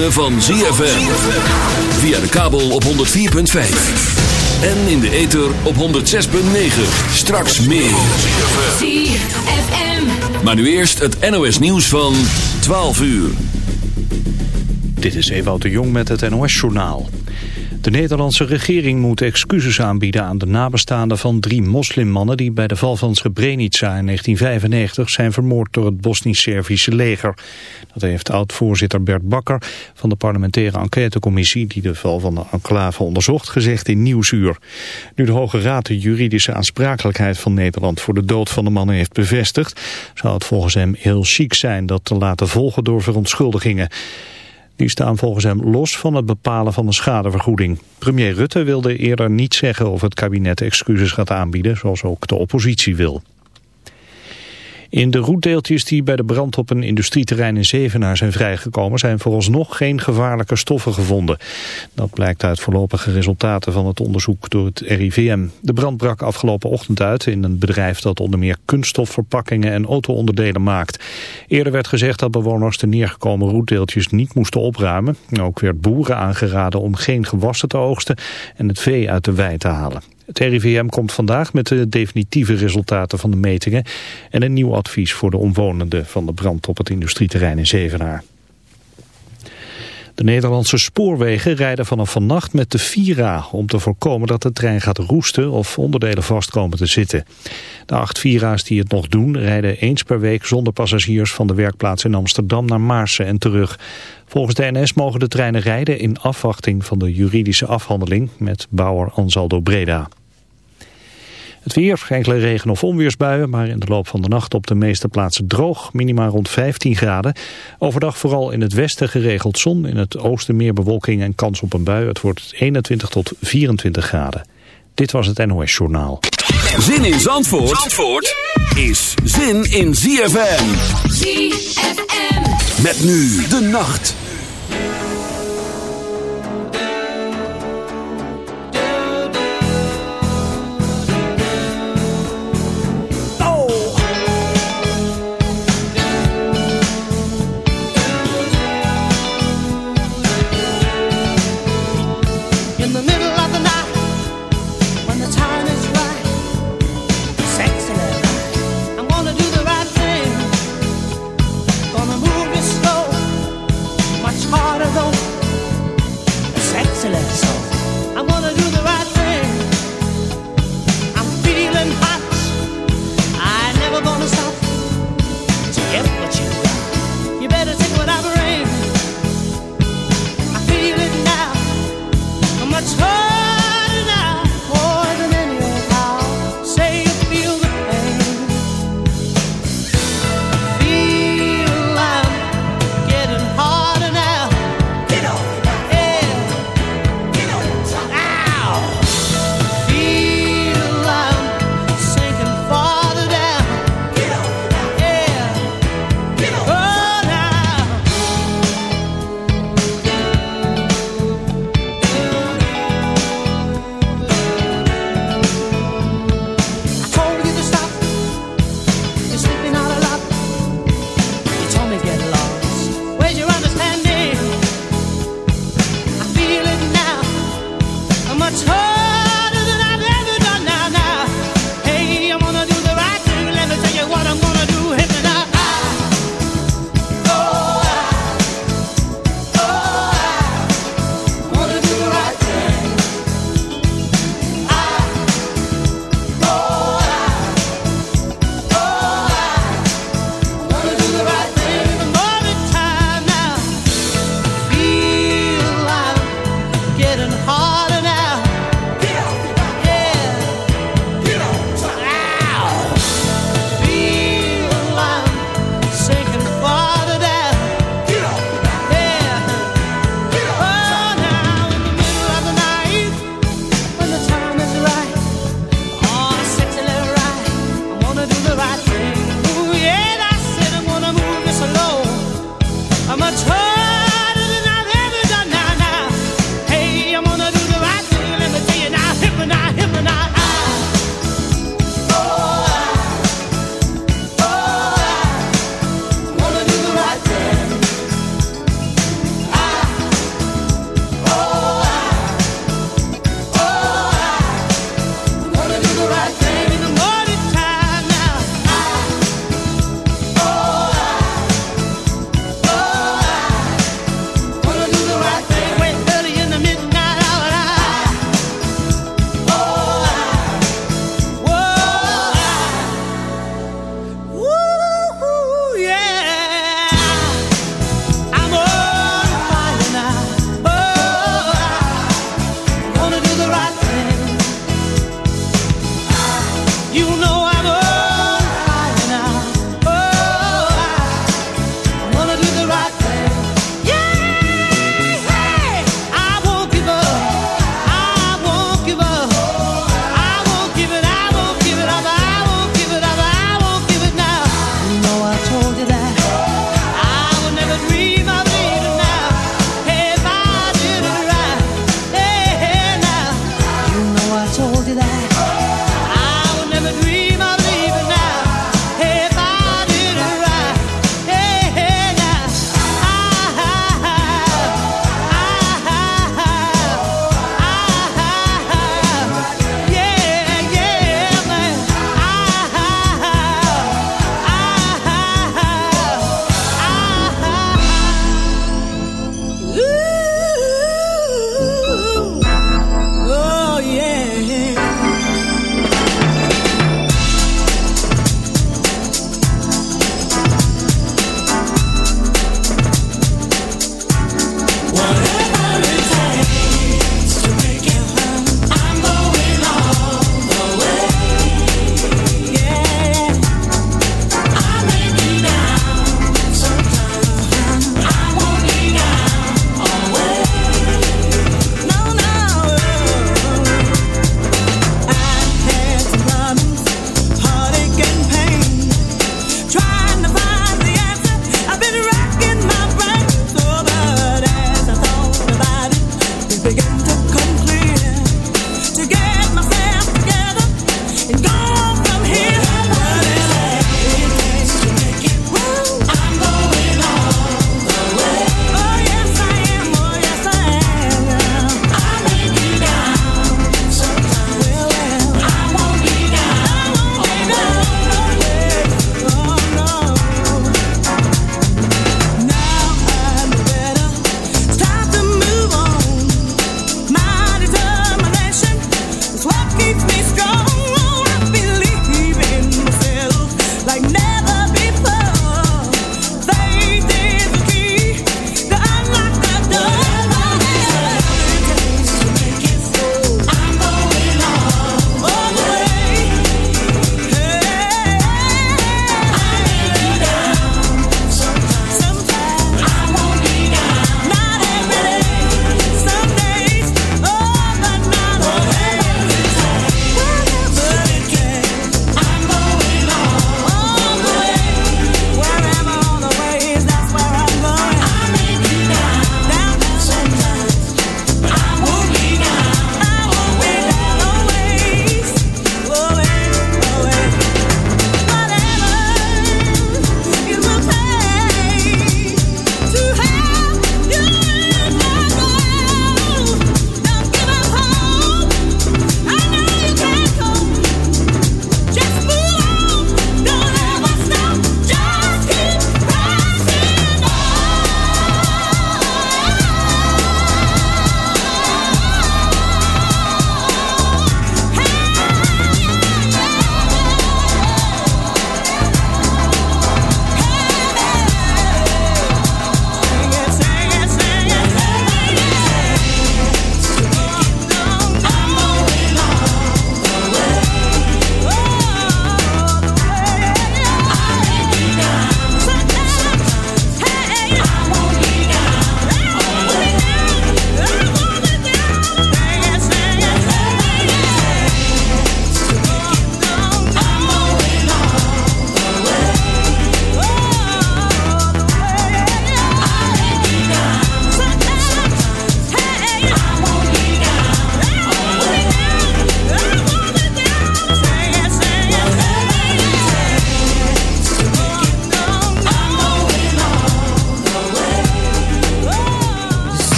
ritme van ZFM. Via de kabel op 104.5. En in de ether op 106.9. Straks meer. ZFM. Maar nu eerst het NOS nieuws van 12 uur. Dit is Ewout de Jong met het NOS-journaal. De Nederlandse regering moet excuses aanbieden aan de nabestaanden van drie moslimmannen die bij de val van Srebrenica in 1995 zijn vermoord door het Bosnisch-Servische leger. Dat heeft oud-voorzitter Bert Bakker van de parlementaire enquêtecommissie die de val van de enclave onderzocht gezegd in Nieuwsuur. Nu de Hoge Raad de juridische aansprakelijkheid van Nederland voor de dood van de mannen heeft bevestigd, zou het volgens hem heel chic zijn dat te laten volgen door verontschuldigingen. Die staan volgens hem los van het bepalen van een schadevergoeding. Premier Rutte wilde eerder niet zeggen of het kabinet excuses gaat aanbieden, zoals ook de oppositie wil. In de roetdeeltjes die bij de brand op een industrieterrein in Zevenaar zijn vrijgekomen... zijn vooralsnog geen gevaarlijke stoffen gevonden. Dat blijkt uit voorlopige resultaten van het onderzoek door het RIVM. De brand brak afgelopen ochtend uit in een bedrijf dat onder meer kunststofverpakkingen en auto-onderdelen maakt. Eerder werd gezegd dat bewoners de neergekomen roetdeeltjes niet moesten opruimen. Ook werd boeren aangeraden om geen gewassen te oogsten en het vee uit de wei te halen. Het RIVM komt vandaag met de definitieve resultaten van de metingen en een nieuw advies voor de omwonenden van de brand op het industrieterrein in Zevenaar. De Nederlandse spoorwegen rijden vanaf vannacht met de Vira om te voorkomen dat de trein gaat roesten of onderdelen vast komen te zitten. De acht Vira's die het nog doen rijden eens per week zonder passagiers van de werkplaats in Amsterdam naar Maarsen en terug. Volgens de NS mogen de treinen rijden in afwachting van de juridische afhandeling met bouwer Ansaldo Breda. Het weer, enkele regen- of onweersbuien, maar in de loop van de nacht op de meeste plaatsen droog. Minima rond 15 graden. Overdag vooral in het westen geregeld zon, in het oosten meer bewolking en kans op een bui. Het wordt 21 tot 24 graden. Dit was het NOS Journaal. Zin in Zandvoort, Zandvoort is zin in ZFM. ZFM. Met nu de nacht.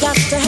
got to have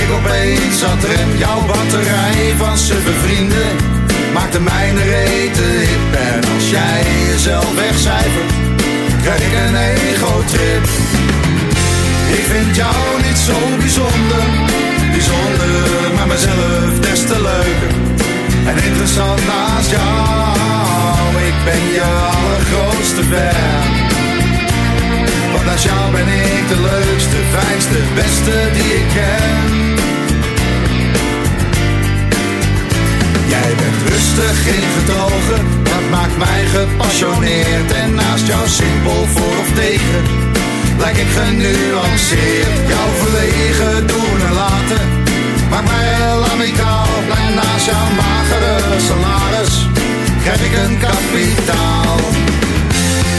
ik opeens aan het rem. Jouw batterij van suffe vrienden maakt de mijne rete hip. En als jij jezelf wegcijfert, krijg ik een ego-trip. Ik vind jou niet zo bijzonder, bijzonder, maar mezelf des te leuker. En interessant naast jou, ik ben je allergrootste fan. Naast jou ben ik de leukste, fijnste, beste die ik ken. Jij bent rustig ingetogen, dat maakt mij gepassioneerd. En naast jou simpel voor of tegen, lijk ik genuanceerd. Jouw verlegen doen en laten, maakt mij heel amicaal. En naast jouw magere salaris, krijg ik een kapitaal.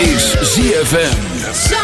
is ZFM.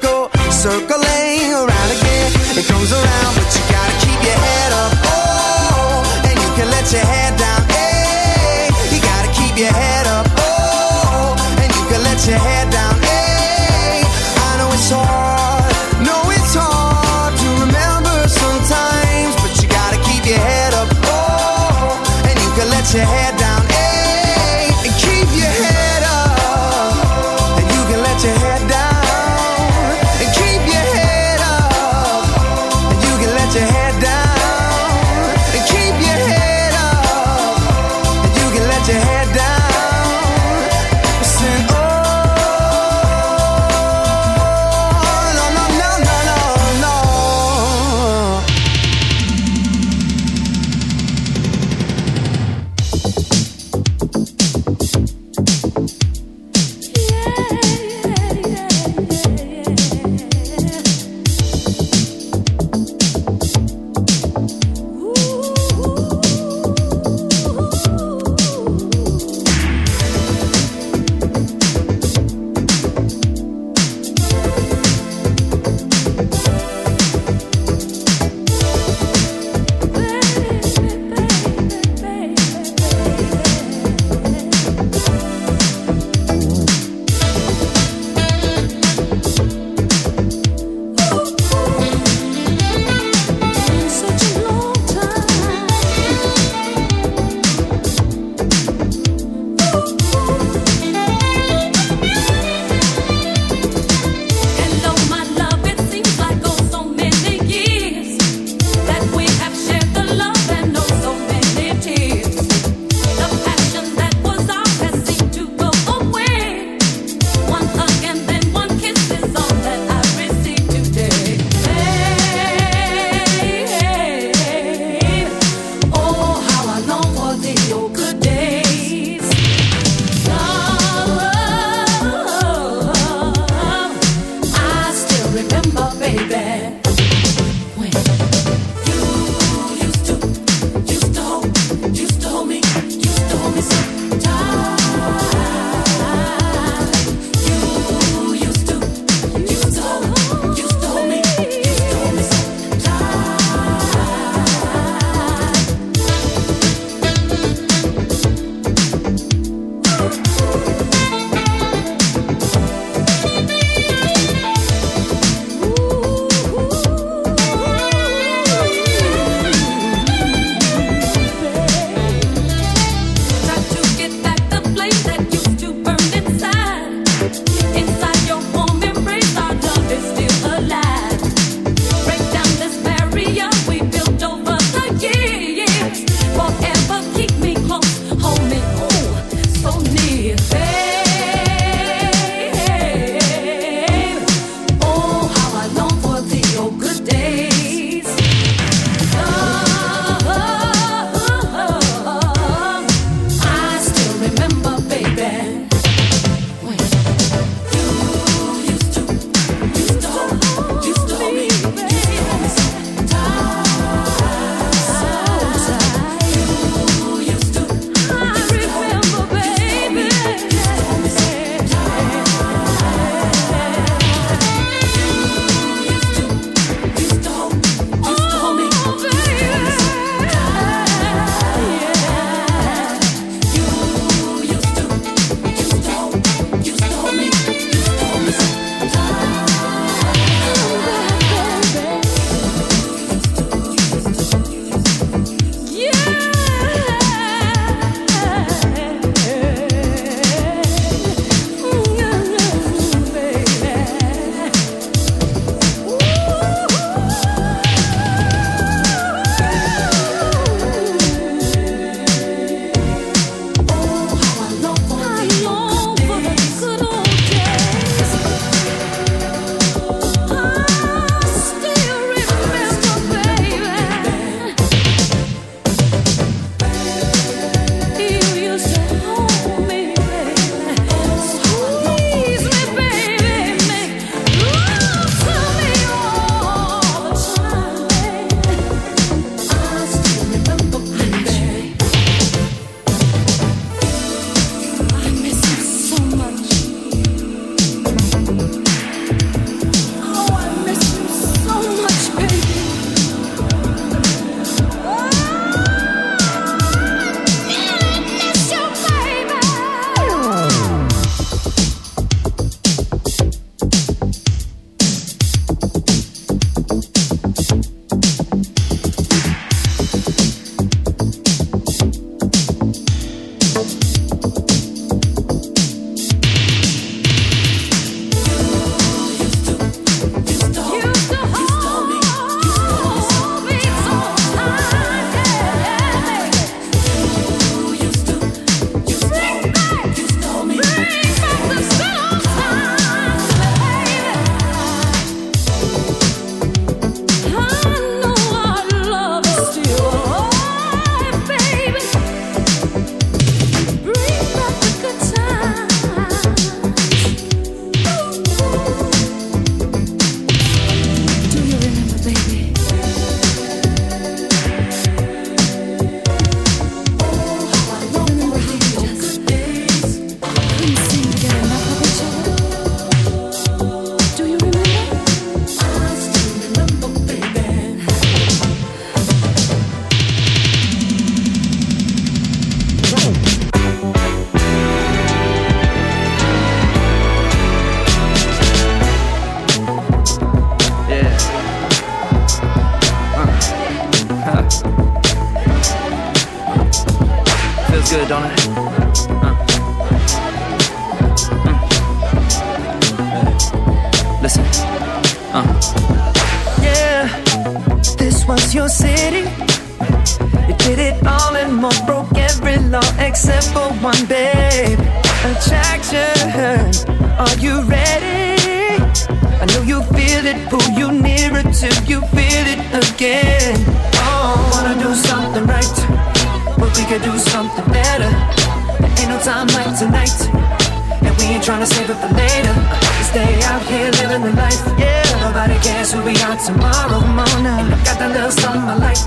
tomorrow morning. I got that little something I like,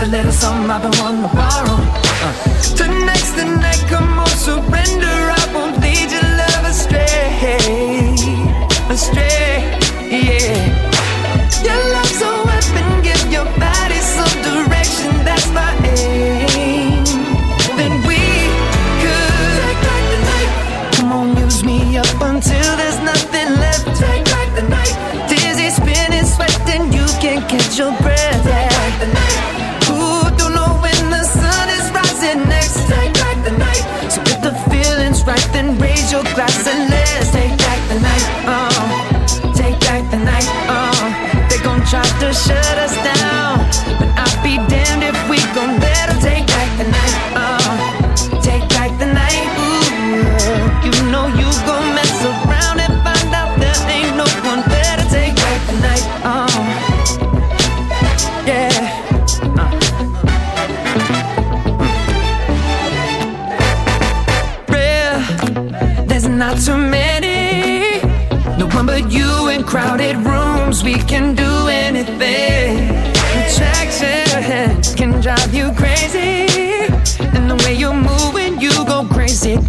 the little something I've been wanting to borrow. Uh. Tonight's the night, come on, surrender. I won't lead your love astray, astray, yeah. glass and